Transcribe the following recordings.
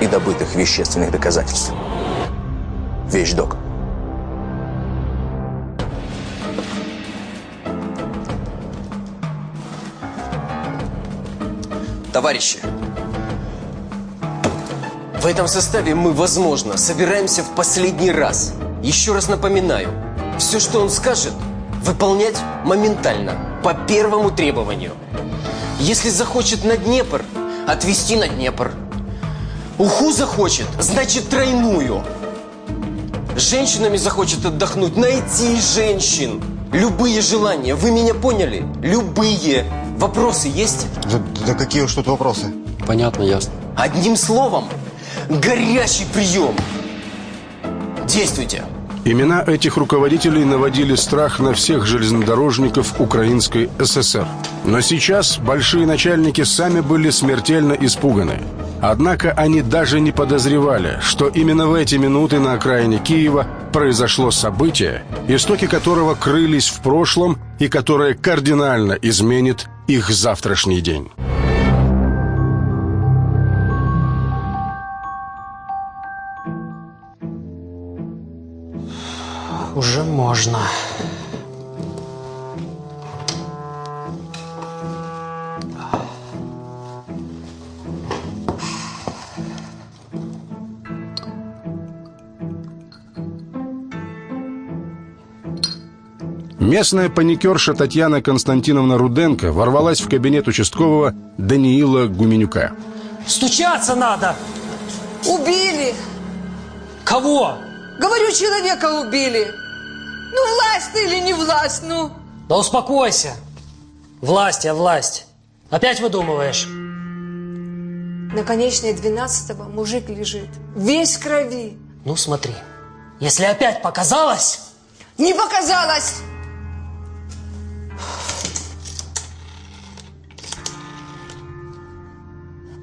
и добытых вещественных доказательств. Вещдок. Товарищи, в этом составе мы, возможно, собираемся в последний раз. Еще раз напоминаю, все, что он скажет, выполнять моментально, по первому требованию. Если захочет на Днепр, отвезти на Днепр. Уху захочет, значит тройную. женщинами захочет отдохнуть, найти женщин. Любые желания, вы меня поняли? Любые. Вопросы есть? Да, да какие уж тут вопросы? Понятно, ясно. Одним словом, Горячий прием! Действуйте! Имена этих руководителей наводили страх на всех железнодорожников Украинской ССР. Но сейчас большие начальники сами были смертельно испуганы. Однако они даже не подозревали, что именно в эти минуты на окраине Киева произошло событие, истоки которого крылись в прошлом и которое кардинально изменит их завтрашний день. уже можно. Местная паникерша Татьяна Константиновна Руденко ворвалась в кабинет участкового Даниила Гуменюка. Стучаться надо! Убили! Кого? Говорю, человека убили. Ну, власть ты или не власть, ну? Да успокойся. Власть, я власть. Опять выдумываешь? На конечной 12 мужик лежит. Весь в крови. Ну, смотри. Если опять показалось... Не показалось!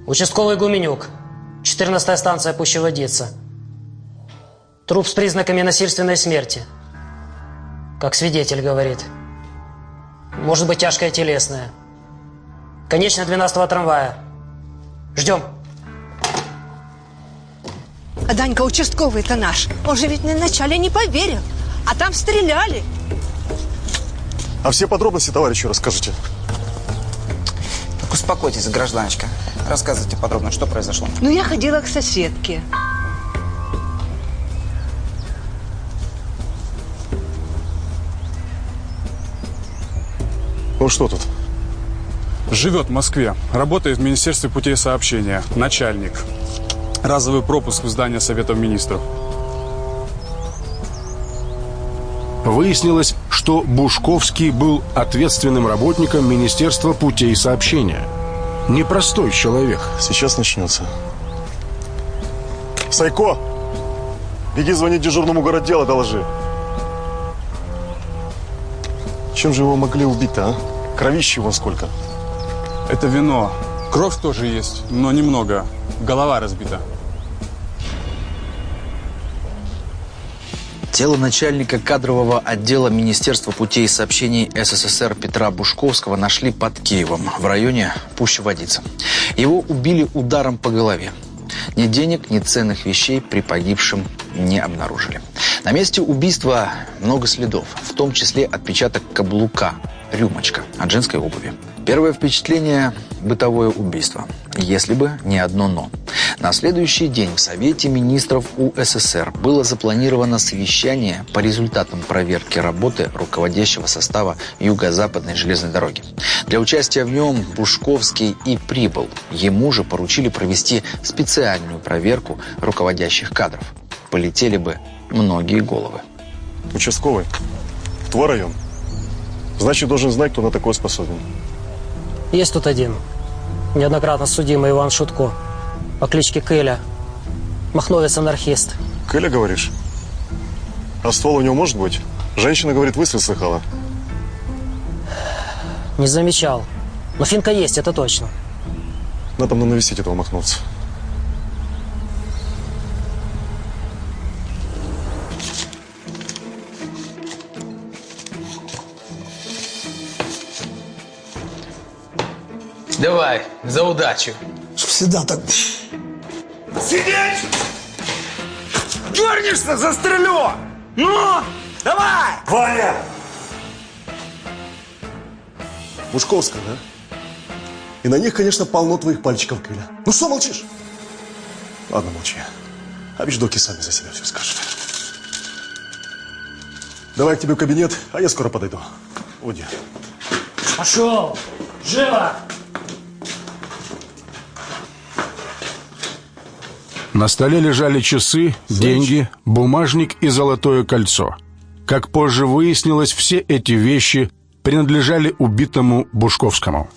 Участковый Гуменюк. 14 станция Пущеводица. Труп с признаками насильственной смерти. Как свидетель говорит. Может быть, тяжкая телесная. Конечно, 12-го трамвая. Ждем. А Данька участковый-то наш. Он же ведь на начале не поверил. А там стреляли. А все подробности товарищу расскажите. Успокойтесь, гражданочка. Рассказывайте подробно, что произошло. Ну, я ходила к соседке. Ну что тут? Живет в Москве, работает в Министерстве путей сообщения, начальник. Разовый пропуск в здание Совета Министров. Выяснилось, что Бушковский был ответственным работником Министерства путей сообщения. Непростой человек. Сейчас начнется. Сайко! Беги звони дежурному городдела, доложи. Чем же его могли убить-то, а? Кровищи вон сколько. Это вино. Кровь тоже есть, но немного. Голова разбита. Тело начальника кадрового отдела Министерства путей сообщений СССР Петра Бушковского нашли под Киевом, в районе Пущеводица. Его убили ударом по голове. Ни денег, ни ценных вещей при погибшем не обнаружили. На месте убийства много следов, в том числе отпечаток каблука, рюмочка от женской обуви. Первое впечатление – бытовое убийство. Если бы не одно «но». На следующий день в Совете министров УССР было запланировано совещание по результатам проверки работы руководящего состава Юго-Западной железной дороги. Для участия в нем Бушковский и прибыл. Ему же поручили провести специальную проверку руководящих кадров. Полетели бы многие головы. Участковый. Твой район. Значит, должен знать, кто на такое способен. Есть тут один. Неоднократно судимый Иван Шутко. По кличке Кэля. Махновец-анархист. Кыля, говоришь? А ствол у него может быть? Женщина говорит, выстрел слыхала. Не замечал. Но финка есть, это точно. Надо мне навестить этого махновца. Давай, за удачу. Всегда так. Сидеть! Дернешься, застрелю! Ну, давай! Ваня! Мушковская, да? И на них, конечно, полно твоих пальчиков, Кыля. Ну что молчишь? Ладно, молчи. А вещдоки сами за себя все скажут. Давай к тебе в кабинет, а я скоро подойду. Уйди. Пошел! Живо! На столе лежали часы, деньги, бумажник и золотое кольцо. Как позже выяснилось, все эти вещи принадлежали убитому Бушковскому.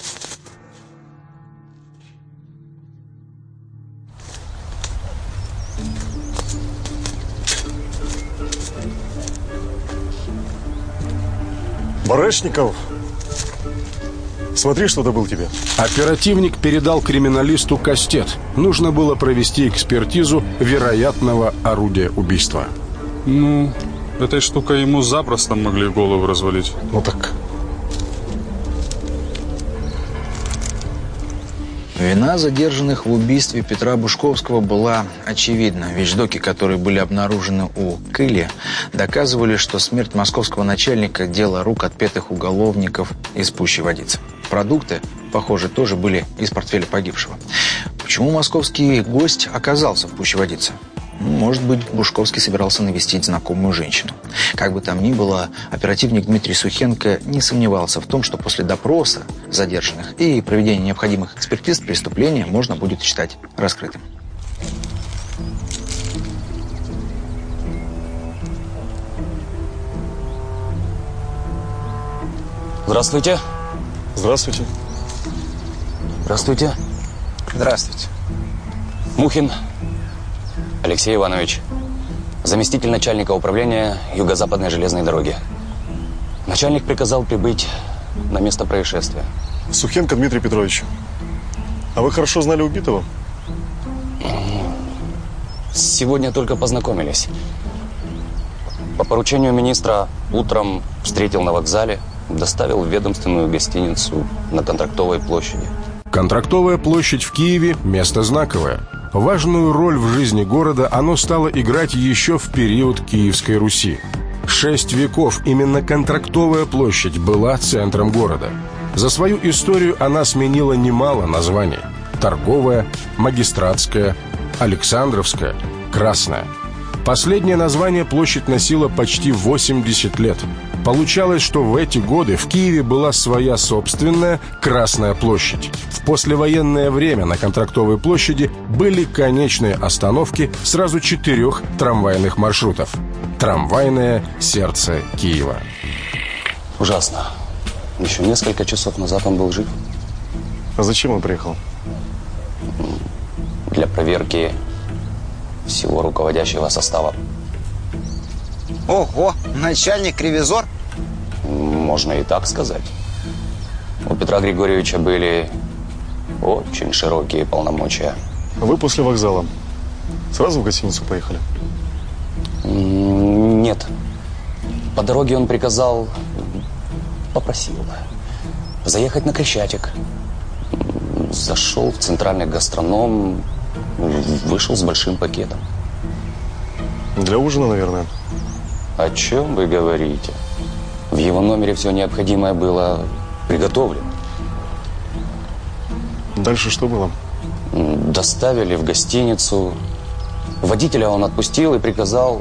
Барышников, смотри, что добыл тебе. Оперативник передал криминалисту кастет. Нужно было провести экспертизу вероятного орудия убийства. Ну, этой штукой ему запросто могли голову развалить. Ну так, Вина задержанных в убийстве Петра Бушковского была очевидна. Вещдоки, которые были обнаружены у Кыли, доказывали, что смерть московского начальника – дело рук отпетых уголовников из пущей водицы. Продукты, похоже, тоже были из портфеля погибшего. Почему московский гость оказался в пуще водицы? Может быть, Бушковский собирался навестить знакомую женщину. Как бы там ни было, оперативник Дмитрий Сухенко не сомневался в том, что после допроса задержанных и проведения необходимых экспертиз преступление можно будет считать раскрытым. Здравствуйте. здравствуйте. Здравствуйте. Здравствуйте. Мухин Алексей Иванович. Заместитель начальника управления Юго-Западной железной дороги. Начальник приказал прибыть на место происшествия. Сухенко Дмитрий Петрович. А вы хорошо знали убитого? Сегодня только познакомились. По поручению министра утром встретил на вокзале, доставил в ведомственную гостиницу на Контрактовой площади. Контрактовая площадь в Киеве – место знаковое. Важную роль в жизни города оно стало играть еще в период Киевской Руси. Шесть веков именно Контрактовая площадь была центром города. За свою историю она сменила немало названий. Торговая, Магистратская, Александровская, Красная. Последнее название площадь носила почти 80 лет. Получалось, что в эти годы в Киеве была своя собственная Красная площадь. В послевоенное время на Контрактовой площади были конечные остановки сразу четырех трамвайных маршрутов. Трамвайное сердце Киева. Ужасно. Еще несколько часов назад он был жив. А зачем он приехал? Для проверки всего руководящего состава. Ого, начальник-ревизор? Можно и так сказать. У Петра Григорьевича были очень широкие полномочия. Вы после вокзала сразу в гостиницу поехали? Нет. По дороге он приказал, попросил заехать на Крещатик. Зашел в центральный гастроном, вышел с большим пакетом. Для ужина, наверное. О чем вы говорите? Его номере все необходимое было приготовлено. Дальше что было? Доставили в гостиницу. Водителя он отпустил и приказал,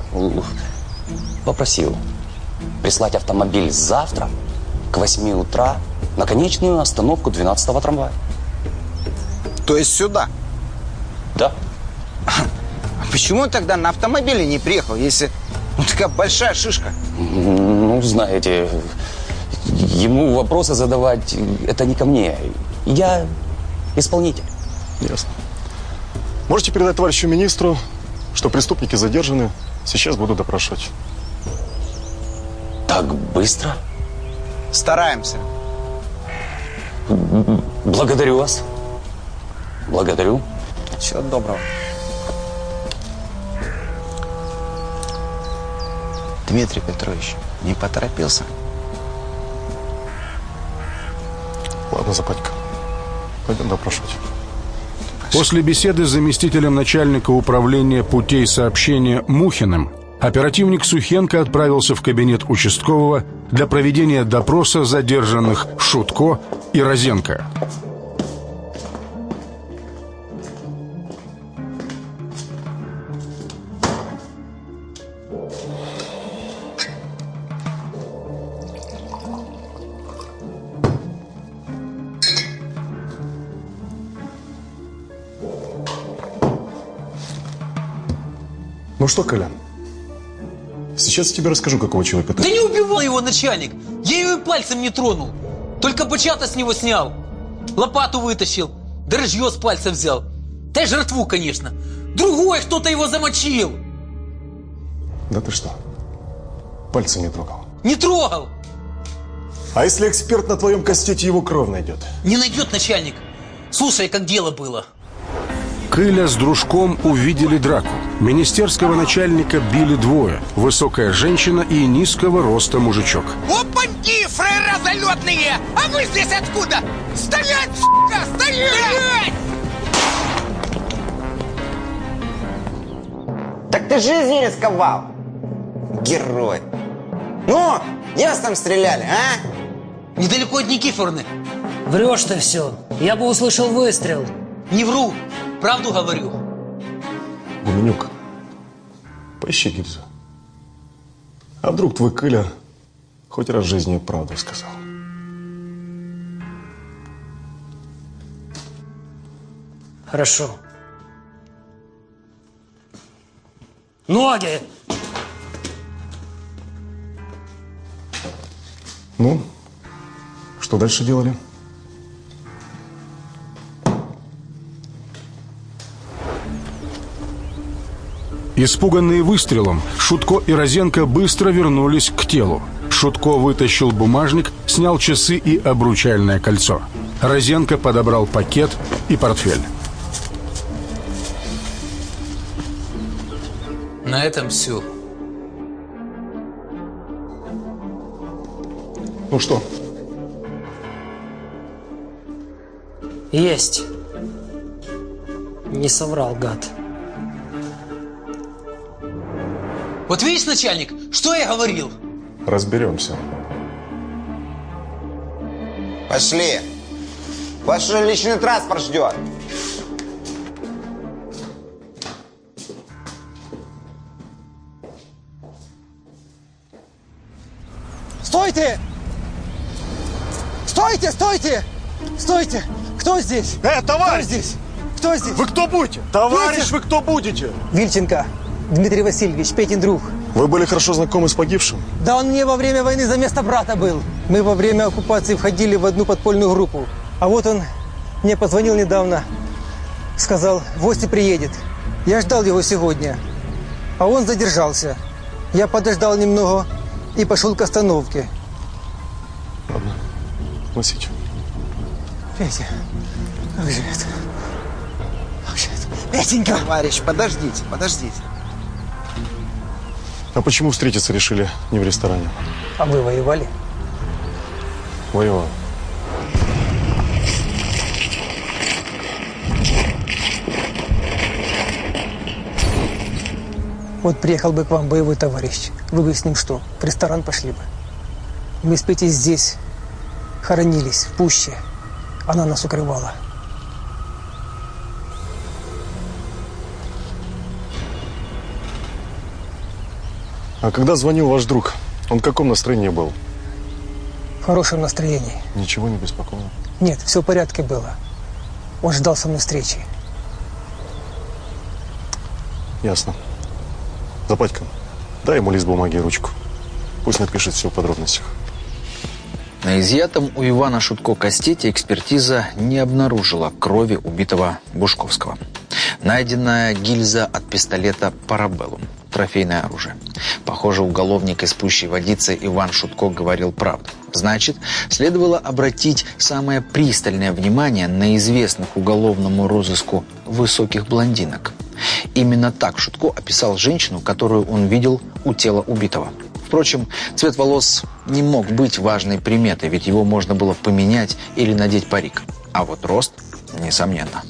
попросил прислать автомобиль завтра к 8 утра на конечную остановку 12 трамвая. То есть сюда? Да. А почему он тогда на автомобиле не приехал, если ну, такая большая шишка? Ну, знаете, ему вопросы задавать, это не ко мне. Я исполнитель. Ясно. Можете передать товарищу министру, что преступники задержаны, сейчас буду допрашивать. Так быстро? Стараемся. Благодарю вас. Благодарю. Всего доброго. Дмитрий Петрович, не поторопился? Ладно, Западька, пойдем допрашивать. После беседы с заместителем начальника управления путей сообщения Мухиным оперативник Сухенко отправился в кабинет участкового для проведения допроса задержанных Шутко и Розенко. Ну что, Колян, сейчас я тебе расскажу, какого человека ты... Да не убивал его начальник. Я его и пальцем не тронул. Только бычата с него снял. Лопату вытащил. Да рыжье с пальца взял. Да жертву, конечно. Другой кто-то его замочил. Да ты что, пальцы не трогал? Не трогал. А если эксперт на твоем кастете его кровь найдет? Не найдет начальник. Слушай, как дело было. Кыля с дружком увидели драку. Министерского начальника били двое. Высокая женщина и низкого роста мужичок. Опаньки, фраера залетные! А вы здесь откуда? Стоять, сука, стоять! Так ты жизнью рисковал. Герой. Ну, где вас там стреляли, а? Недалеко от Никифоровны. Врешь ты все. Я бы услышал выстрел. Не вру. Правду говорю. Гуменюк, поищи гильзу. А вдруг твой Кыля хоть раз в жизни правду сказал? Хорошо. Ноги! Ну, что дальше делали? Испуганные выстрелом, Шутко и Розенко быстро вернулись к телу. Шутко вытащил бумажник, снял часы и обручальное кольцо. Розенко подобрал пакет и портфель. На этом все. Ну что? Есть. Не соврал, гад. Вот видишь, начальник, что я говорил? Разберемся. Пошли. Ваш личный транспорт ждет. Стойте! Стойте, стойте! Стойте! Кто здесь? Э, товарищ! Кто здесь? Кто здесь? Вы кто будете? Товарищ, Витя! вы кто будете? Вильченко. Дмитрий Васильевич, Петин друг. Вы были хорошо знакомы с погибшим? Да он мне во время войны за место брата был. Мы во время оккупации входили в одну подпольную группу. А вот он мне позвонил недавно. Сказал, в гости приедет. Я ждал его сегодня. А он задержался. Я подождал немного и пошел к остановке. Ладно, носите. Петя, как же это? Как же это? Петенька! Товарищ, подождите, подождите. А почему встретиться решили не в ресторане? А вы воевали? Воевал. Вот приехал бы к вам боевой товарищ. Вы бы с ним что, в ресторан пошли бы? Мы с Петей здесь хоронились, в пуще. Она нас укрывала. А когда звонил ваш друг, он в каком настроении был? В хорошем настроении. Ничего не беспокоило? Нет, все в порядке было. Он ждал со мной встречи. Ясно. Западька, дай ему лист бумаги и ручку. Пусть напишет все в подробностях. На изъятом у Ивана Шутко кастете экспертиза не обнаружила крови убитого Бушковского. Найденная гильза от пистолета «Парабеллум». Трофейное оружие. Похоже, уголовник из пущей водицы Иван Шутко говорил правду. Значит, следовало обратить самое пристальное внимание на известных уголовному розыску высоких блондинок. Именно так Шутко описал женщину, которую он видел у тела убитого. Впрочем, цвет волос не мог быть важной приметой, ведь его можно было поменять или надеть парик. А вот рост, несомненно.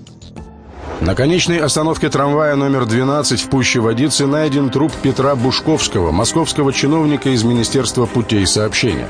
На конечной остановке трамвая номер 12 в Пуще Водицы найден труп Петра Бушковского, московского чиновника из Министерства путей сообщения.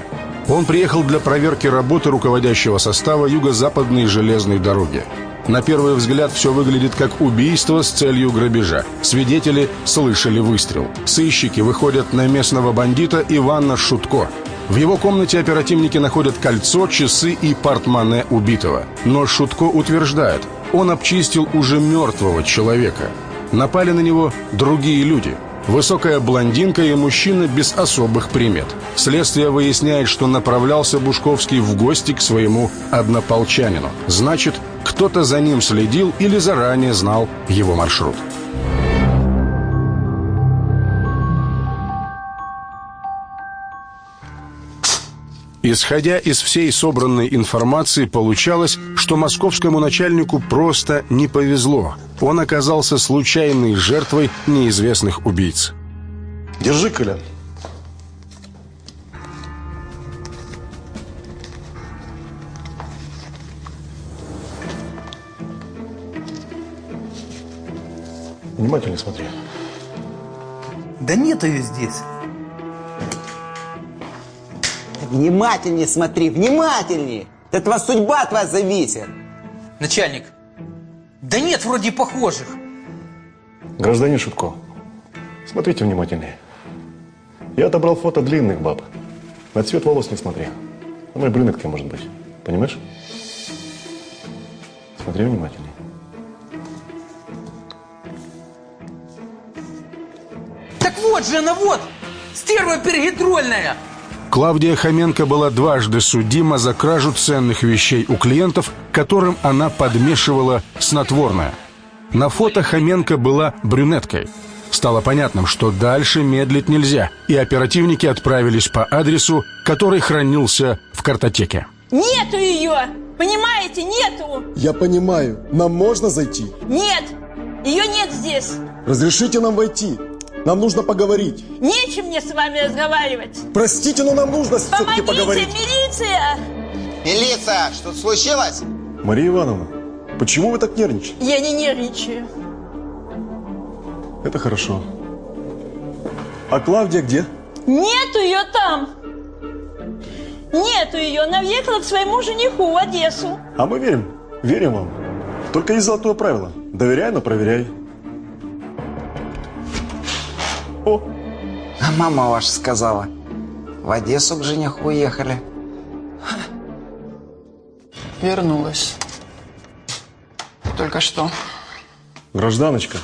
Он приехал для проверки работы руководящего состава Юго-Западной железной дороги. На первый взгляд все выглядит как убийство с целью грабежа. Свидетели слышали выстрел. Сыщики выходят на местного бандита Ивана Шутко. В его комнате оперативники находят кольцо, часы и портмоне убитого. Но Шутко утверждает, он обчистил уже мертвого человека. Напали на него другие люди. Высокая блондинка и мужчина без особых примет. Следствие выясняет, что направлялся Бушковский в гости к своему однополчанину. Значит, кто-то за ним следил или заранее знал его маршрут. Исходя из всей собранной информации, получалось, что московскому начальнику просто не повезло. Он оказался случайной жертвой неизвестных убийц. Держи, Коля. Внимательно смотри. Да нет ее здесь. Внимательнее смотри, внимательнее. От вас судьба от вас зависит. Начальник, да нет вроде похожих. Гражданин Шутко, смотрите внимательнее. Я отобрал фото длинных баб. На цвет волос не смотри. Она и брюнетка может быть. Понимаешь? Смотри внимательнее. Так вот же она, вот! Стерва перегидрольная! Клавдия Хоменко была дважды судима за кражу ценных вещей у клиентов, которым она подмешивала снотворное. На фото Хоменко была брюнеткой. Стало понятным, что дальше медлить нельзя, и оперативники отправились по адресу, который хранился в картотеке. Нету ее! Понимаете, нету! Я понимаю. Нам можно зайти? Нет! Ее нет здесь! Разрешите нам войти. Нам нужно поговорить. Нечем мне с вами разговаривать! Простите, но нам нужно все-таки Помогите, поговорить. милиция! Милиция, что-то случилось? Мария Ивановна, почему вы так нервничаете? Я не нервничаю. Это хорошо. А Клавдия где? Нету ее там! Нету ее, она въехала к своему жениху в Одессу. А мы верим. Верим вам. Только есть золотое правило. Доверяй, но проверяй. А мама ваша сказала, в Одессу к жениху уехали. Вернулась. Только что. гражданочка,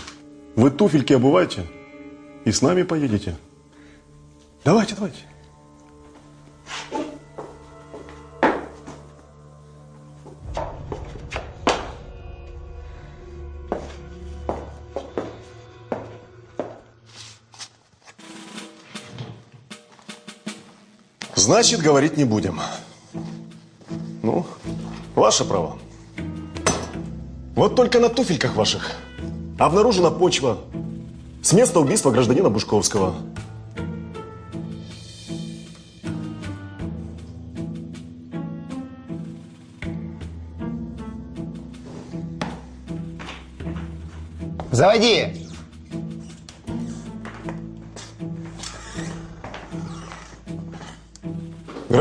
вы туфельки обувайте и с нами поедете. Давайте, давайте. Значит, говорить не будем. Ну, ваше право. Вот только на туфельках ваших обнаружена почва с места убийства гражданина Бушковского. Заводи!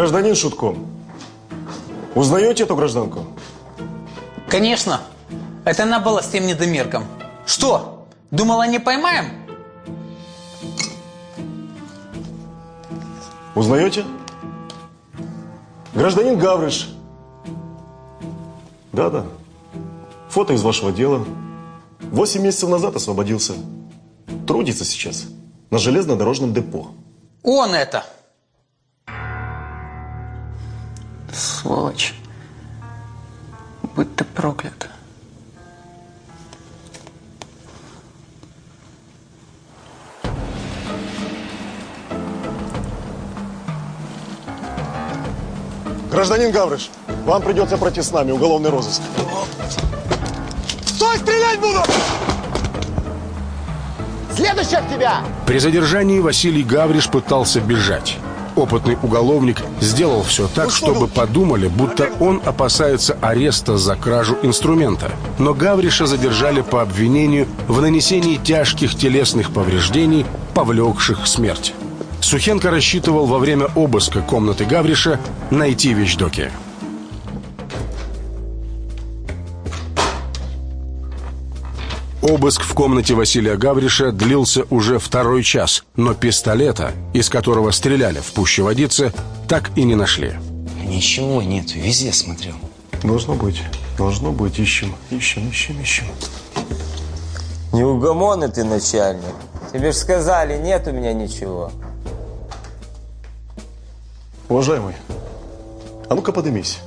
Гражданин Шутко, узнаете эту гражданку? Конечно. Это она была с тем недомерком. Что, думала, не поймаем? Узнаете? Гражданин Гавриш. Да-да. Фото из вашего дела. Восемь месяцев назад освободился. Трудится сейчас на железнодорожном депо. Он это. сволочь, будь ты проклят. Гражданин Гаврыш, вам придется пройти с нами уголовный розыск. Стой, стрелять буду! Следующий от тебя! При задержании Василий Гавриш пытался бежать. Опытный уголовник сделал все так, чтобы подумали, будто он опасается ареста за кражу инструмента. Но Гавриша задержали по обвинению в нанесении тяжких телесных повреждений, повлекших смерть. Сухенко рассчитывал во время обыска комнаты Гавриша найти вещдоки. Обыск в комнате Василия Гавриша длился уже второй час, но пистолета, из которого стреляли в пуще водицы, так и не нашли. Ничего нет, везде смотрел. Должно быть, должно быть, ищем, ищем, ищем, ищем. Неугомонный ты, начальник. Тебе ж сказали, нет у меня ничего. Уважаемый, а ну-ка подымись.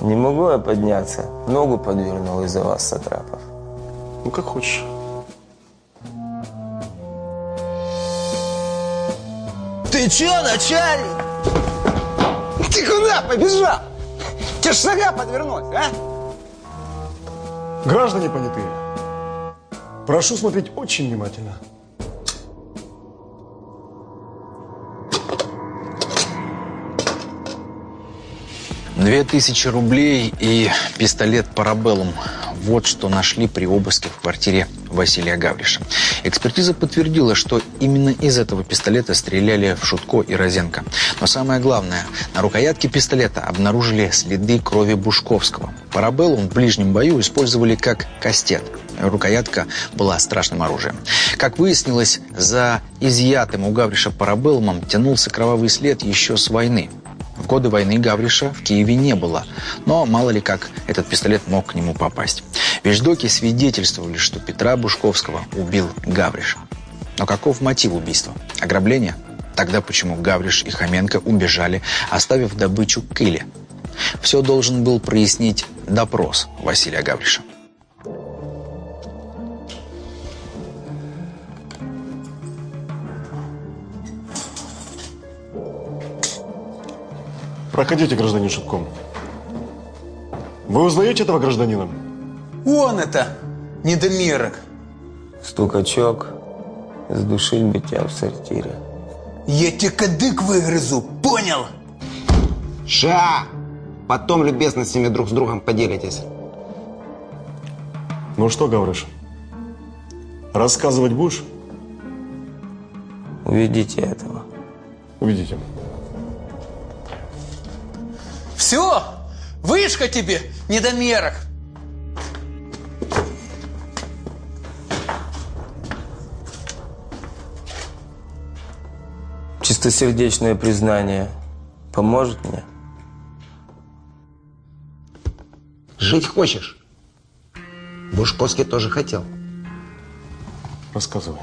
Не могу я подняться. Ногу подвернул из-за вас, Сатрапов. Ну, как хочешь. Ты чё, начальник? Ты куда побежал? Тебе ж нога подвернулась, а? Граждане понятые, прошу смотреть очень внимательно. Две тысячи рублей и пистолет «Парабеллум». Вот что нашли при обыске в квартире Василия Гавриша. Экспертиза подтвердила, что именно из этого пистолета стреляли в Шутко и Розенко. Но самое главное, на рукоятке пистолета обнаружили следы крови Бушковского. Парабеллум в ближнем бою использовали как кастет. Рукоятка была страшным оружием. Как выяснилось, за изъятым у Гавриша парабеллумом тянулся кровавый след еще с войны. В годы войны Гавриша в Киеве не было, но мало ли как этот пистолет мог к нему попасть. Вещдоки свидетельствовали, что Петра Бушковского убил Гавриш. Но каков мотив убийства? Ограбление? Тогда почему Гавриш и Хоменко убежали, оставив добычу Кыле? Все должен был прояснить допрос Василия Гавриша. Проходите, гражданин Шипком. Вы узнаете этого гражданина? Он это, недомерок. Стукачок, сдушить бы тебя в сортире. Я тебе кадык выгрызу, понял? Ша! Потом любезностями друг с другом поделитесь. Ну что, Гавриш, рассказывать будешь? Уведите этого. Уведите. Все, вышка тебе, недомерок. Чистосердечное признание поможет мне? Жить хочешь? Бушковский тоже хотел. Рассказывай.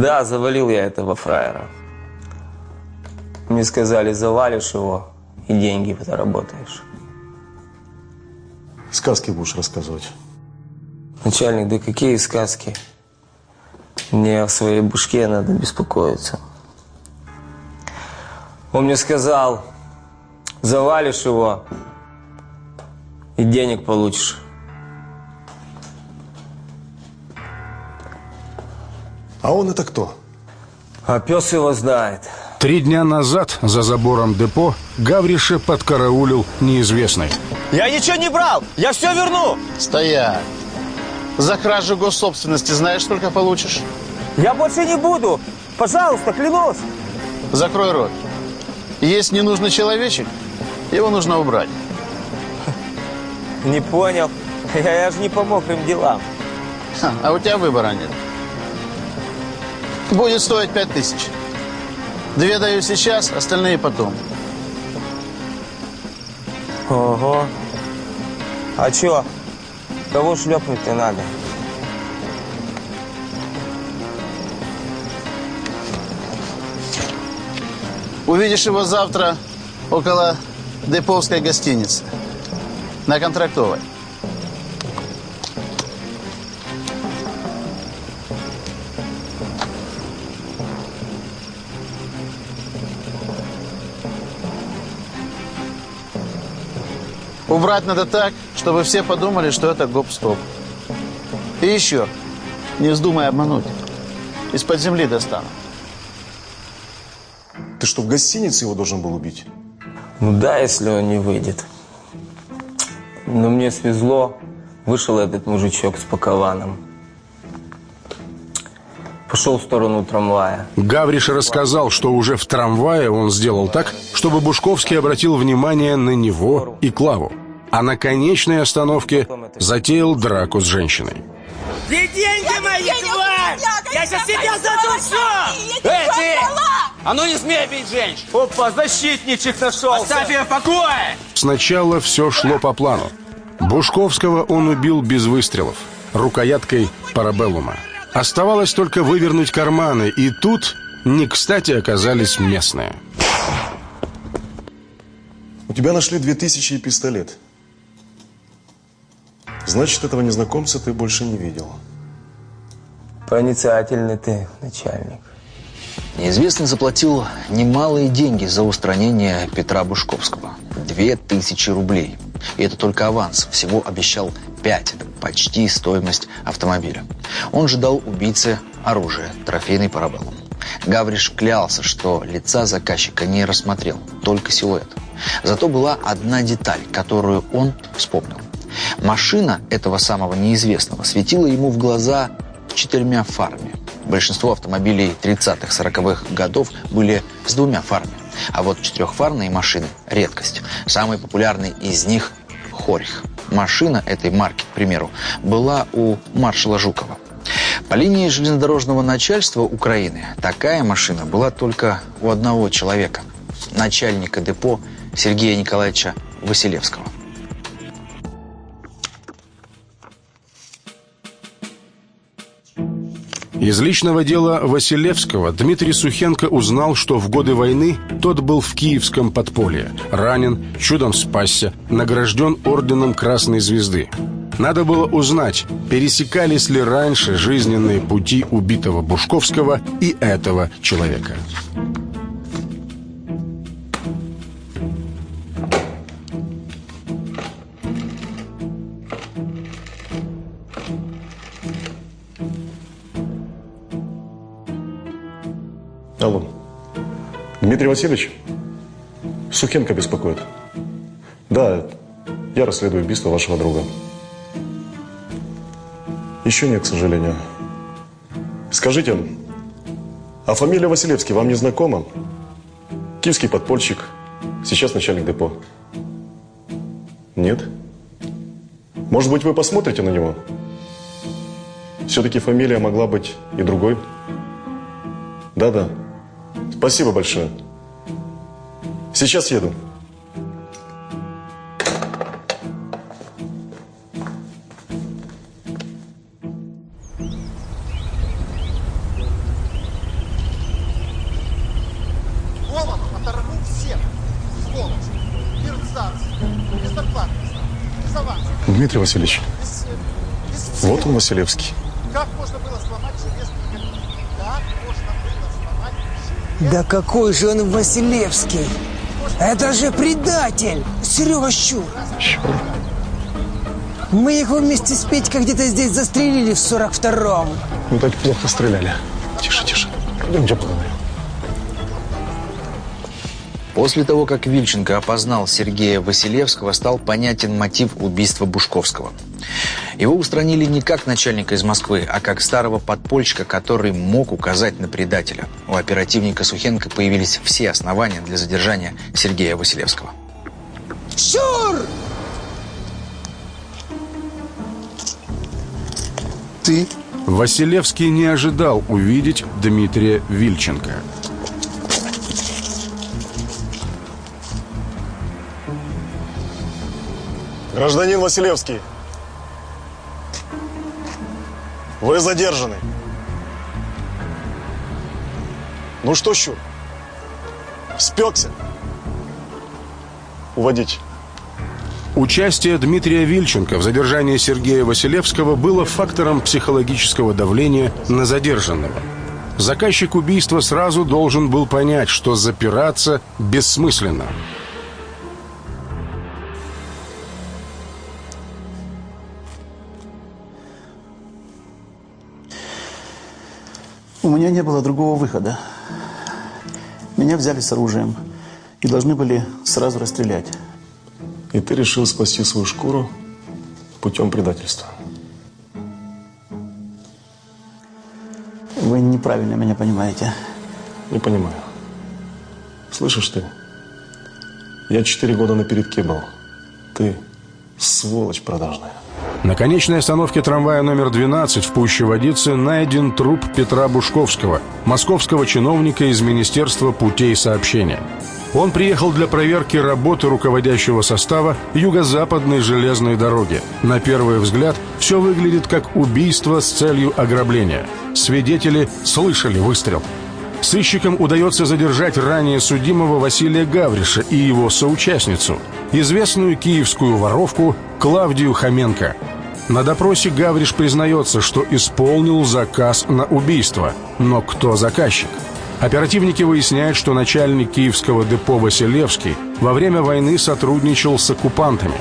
Да, завалил я этого фраера. Мне сказали, завалишь его и деньги заработаешь. Сказки будешь рассказывать. Начальник, да какие сказки? Мне о своей бушке надо беспокоиться. Он мне сказал, завалишь его и денег получишь. А он это кто? А пес его знает. Три дня назад за забором депо Гавриша подкараулил неизвестный. Я ничего не брал! Я все верну! Стоять! За кражу госсобственности знаешь, сколько получишь? Я больше не буду! Пожалуйста, клянусь! Закрой рот. Есть ненужный человечек, его нужно убрать. Не понял. Я, я же не по мокрым делам. А у тебя выбора нет. Будет стоить пять тысяч. Две даю сейчас, остальные потом. Ого. А чё? Кого шлепнуть-то надо? Увидишь его завтра около Деповской гостиницы. На контрактовой. Убрать надо так, чтобы все подумали, что это гоп-стоп. И еще, не вздумай обмануть. Из-под земли достану. Ты что, в гостинице его должен был убить? Ну да, если он не выйдет. Но мне свезло. Вышел этот мужичок с пакованом. Пошел в сторону трамвая. Гавриш рассказал, что уже в трамвае он сделал так, чтобы Бушковский обратил внимание на него и Клаву. А на конечной остановке затеял драку с женщиной. Где деньги мои, тварь? Я сейчас тебя задушу! Эй, ты! А ну не смей бить женщин! Опа, защитничек нашелся! Оставь ее в покое! Сначала все шло по плану. Бушковского он убил без выстрелов, рукояткой парабеллума. Оставалось только вывернуть карманы, и тут не кстати оказались местные. У тебя нашли 2000 и пистолет. Значит, этого незнакомца ты больше не видел. Проницательный ты, начальник. Неизвестный заплатил немалые деньги за устранение Петра Бушковского. Две тысячи рублей. И это только аванс. Всего обещал пять. Это почти стоимость автомобиля. Он же дал убийце оружие, трофейный парабеллум. Гавриш клялся, что лица заказчика не рассмотрел, только силуэт. Зато была одна деталь, которую он вспомнил. Машина этого самого неизвестного светила ему в глаза четырьмя фарами. Большинство автомобилей 30-40-х годов были с двумя фарами. А вот четырехфарные машины – редкость. Самый популярный из них – Хорих. Машина этой марки, к примеру, была у маршала Жукова. По линии железнодорожного начальства Украины такая машина была только у одного человека – начальника депо Сергея Николаевича Василевского. Из личного дела Василевского Дмитрий Сухенко узнал, что в годы войны тот был в киевском подполье, ранен, чудом спасся, награжден орденом Красной Звезды. Надо было узнать, пересекались ли раньше жизненные пути убитого Бушковского и этого человека. Алло. Дмитрий Васильевич? Сухенко беспокоит. Да, я расследую убийство вашего друга. Еще нет, к сожалению. Скажите, а фамилия Василевский вам не знакома? Киевский подпольщик, сейчас начальник депо. Нет? Может быть, вы посмотрите на него? Все-таки фамилия могла быть и другой. Да-да. Спасибо большое. Сейчас еду. Дмитрий Васильевич, вот он, Василевский. Как можно было сломать железный механизм? Как можно было сломать Да какой же он Василевский? Это же предатель! Серега Щур! Мы его вместе с Петькой где-то здесь застрелили в 42-м. Ну так плохо стреляли. Тише, тише. Пойдемте поговорим. После того, как Вильченко опознал Сергея Василевского, стал понятен мотив убийства Бушковского. Его устранили не как начальника из Москвы, а как старого подпольщика, который мог указать на предателя. У оперативника Сухенко появились все основания для задержания Сергея Василевского. Щур! Ты? Василевский не ожидал увидеть Дмитрия Вильченко. Гражданин Василевский, вы задержаны. Ну что, Щур, спекся? Уводить. Участие Дмитрия Вильченко в задержании Сергея Василевского было фактором психологического давления на задержанного. Заказчик убийства сразу должен был понять, что запираться бессмысленно. У меня не было другого выхода. Меня взяли с оружием и должны были сразу расстрелять. И ты решил спасти свою шкуру путем предательства. Вы неправильно меня понимаете. Не понимаю. Слышишь ты? Я четыре года на передке был. Ты сволочь продажная. На конечной остановке трамвая номер 12 в Пуще Водицы найден труп Петра Бушковского, московского чиновника из Министерства путей сообщения. Он приехал для проверки работы руководящего состава Юго-Западной железной дороги. На первый взгляд все выглядит как убийство с целью ограбления. Свидетели слышали выстрел. Сыщикам удается задержать ранее судимого Василия Гавриша и его соучастницу, известную киевскую воровку Клавдию Хоменко. На допросе Гавриш признается, что исполнил заказ на убийство. Но кто заказчик? Оперативники выясняют, что начальник киевского депо Василевский во время войны сотрудничал с оккупантами.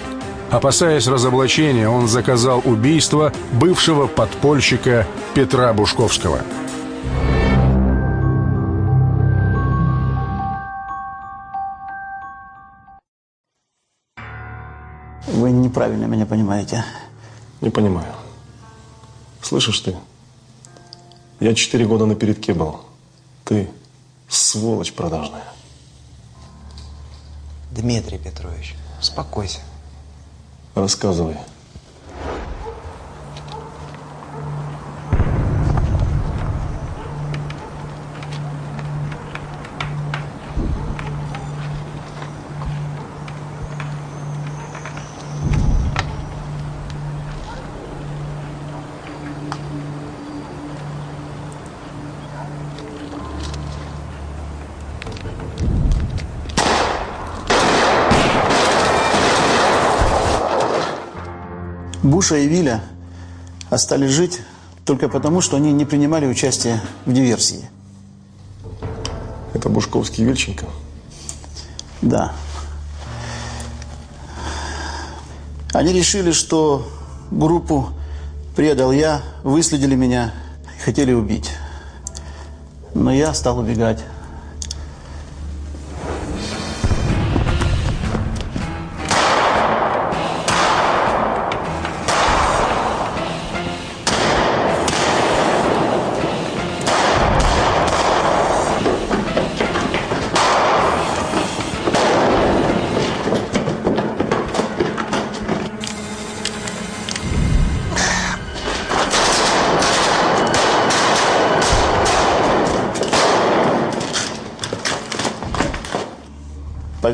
Опасаясь разоблачения, он заказал убийство бывшего подпольщика Петра Бушковского. Вы неправильно меня понимаете. Не понимаю. Слышишь ты? Я четыре года на передке был. Ты сволочь продажная. Дмитрий Петрович, успокойся. Рассказывай. Буша и Виля остались жить только потому, что они не принимали участие в диверсии. Это Бушковский Вильченко? Да. Они решили, что группу предал я, выследили меня и хотели убить. Но я стал убегать.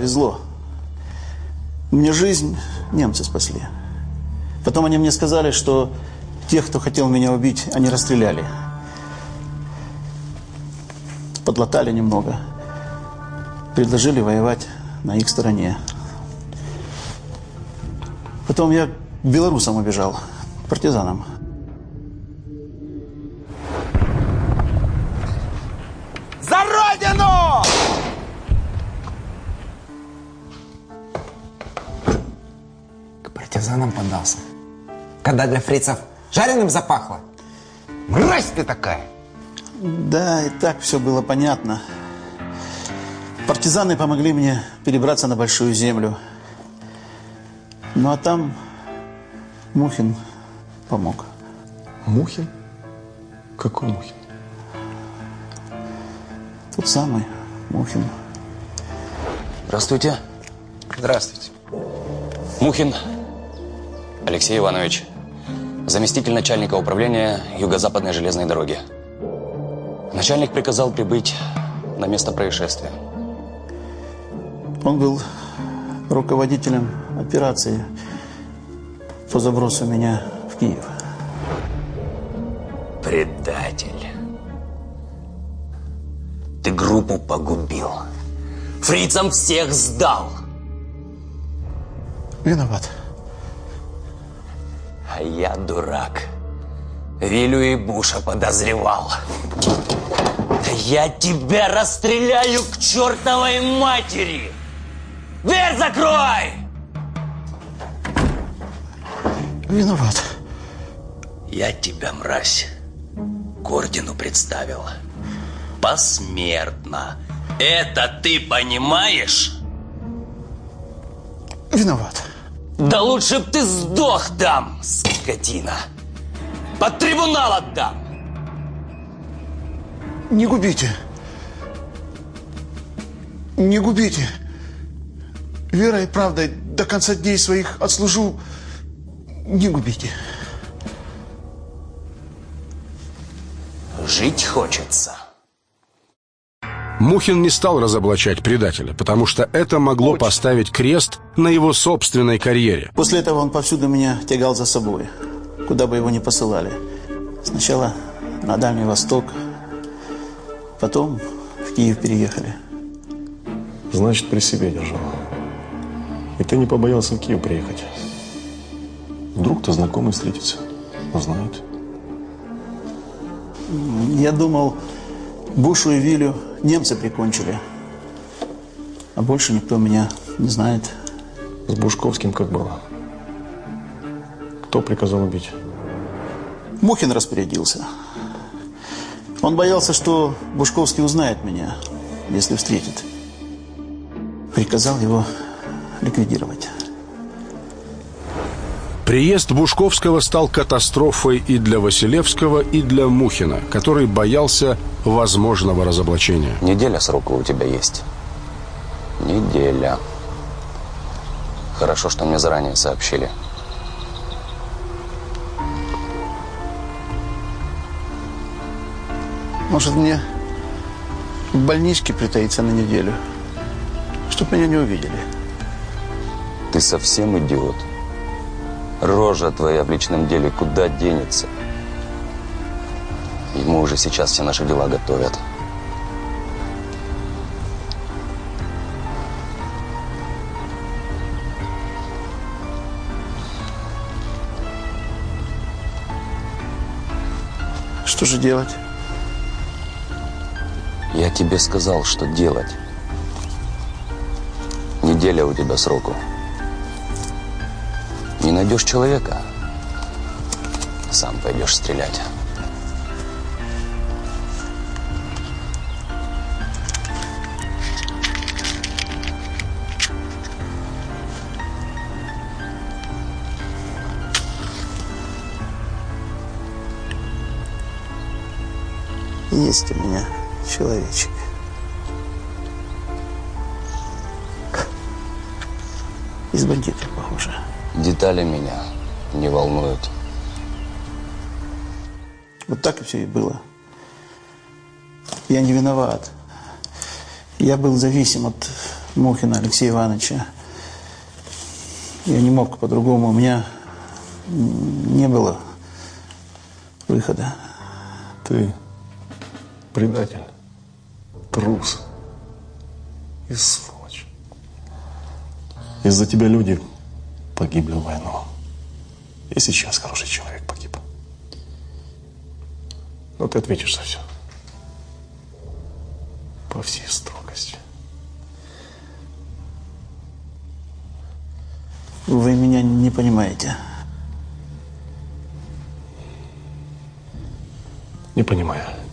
Повезло. Мне жизнь немцы спасли. Потом они мне сказали, что тех, кто хотел меня убить, они расстреляли. Подлатали немного. Предложили воевать на их стороне. Потом я к белорусам убежал, партизанам. Когда для фрицев жареным запахло. Мразь ты такая! Да, и так все было понятно. Партизаны помогли мне перебраться на Большую Землю. Ну а там Мухин помог. Мухин? Какой Мухин? Тот самый Мухин. Здравствуйте. Здравствуйте. Мухин Алексей Иванович, заместитель начальника управления Юго-Западной железной дороги. Начальник приказал прибыть на место происшествия. Он был руководителем операции по забросу меня в Киев. Предатель. Ты группу погубил. Фрицам всех сдал. Виноват. А я дурак. Вилю и Буша подозревал. Да я тебя расстреляю к чертовой матери! Дверь закрой! Виноват. Я тебя, мразь, к ордену представил. Посмертно. Это ты понимаешь? Виноват. Да лучше б ты сдох там, скотина. Под трибунал отдам. Не губите. Не губите. Верой и правдой до конца дней своих отслужу. Не губите. Жить хочется. Мухин не стал разоблачать предателя, потому что это могло поставить крест на его собственной карьере. После этого он повсюду меня тягал за собой, куда бы его ни посылали. Сначала на Дальний Восток, потом в Киев переехали. Значит, при себе держал. И ты не побоялся в Киев приехать. Вдруг-то знакомый встретится, узнает. Я думал, Бушу и Вилю немцы прикончили. А больше никто меня не знает. С Бушковским как было? Кто приказал убить? Мухин распорядился. Он боялся, что Бушковский узнает меня, если встретит. Приказал его ликвидировать. Приезд Бушковского стал катастрофой и для Василевского, и для Мухина, который боялся возможного разоблачения. Неделя срока у тебя есть. Неделя. Хорошо, что мне заранее сообщили. Может, мне в больничке притаиться на неделю, чтоб меня не увидели. Ты совсем идиот. Рожа твоя в личном деле куда денется? Ему уже сейчас все наши дела готовят. Что же делать? Я тебе сказал, что делать. Неделя у тебя сроку. Не найдешь человека, сам пойдешь стрелять. Есть у меня человечек. Из бандитов, похоже. Детали меня не волнуют. Вот так и все и было. Я не виноват. Я был зависим от Мухина Алексея Ивановича. Я не мог по-другому. У меня не было выхода. Ты предатель, трус и сволочь. Из-за тебя люди погибли в войну. И сейчас хороший человек погиб. Но ты ответишь за все. По всей строгости. Вы меня не понимаете. Не понимаю.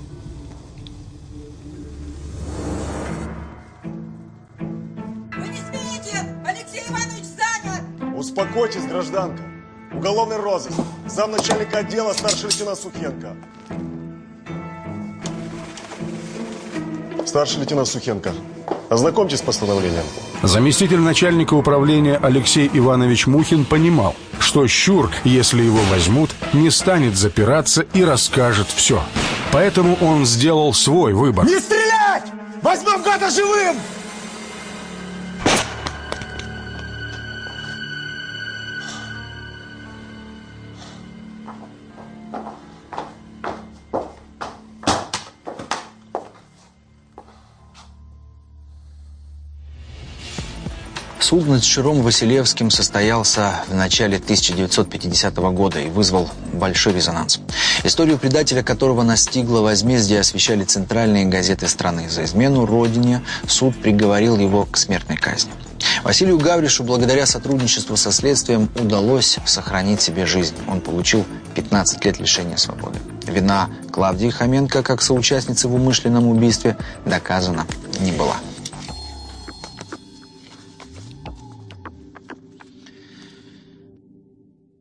Успокойтесь, гражданка. Уголовный розыск. Замначальника отдела старший лейтенант Сухенко. Старший лейтенант Сухенко, ознакомьтесь с постановлением. Заместитель начальника управления Алексей Иванович Мухин понимал, что Щур, если его возьмут, не станет запираться и расскажет все. Поэтому он сделал свой выбор. Не стрелять! Возьмем гада живым! Суд над Щуром Василевским состоялся в начале 1950 года и вызвал большой резонанс. Историю предателя, которого настигло возмездие, освещали центральные газеты страны. За измену родине суд приговорил его к смертной казни. Василию Гавришу благодаря сотрудничеству со следствием удалось сохранить себе жизнь. Он получил 15 лет лишения свободы. Вина Клавдии Хоменко как соучастницы в умышленном убийстве доказана не была.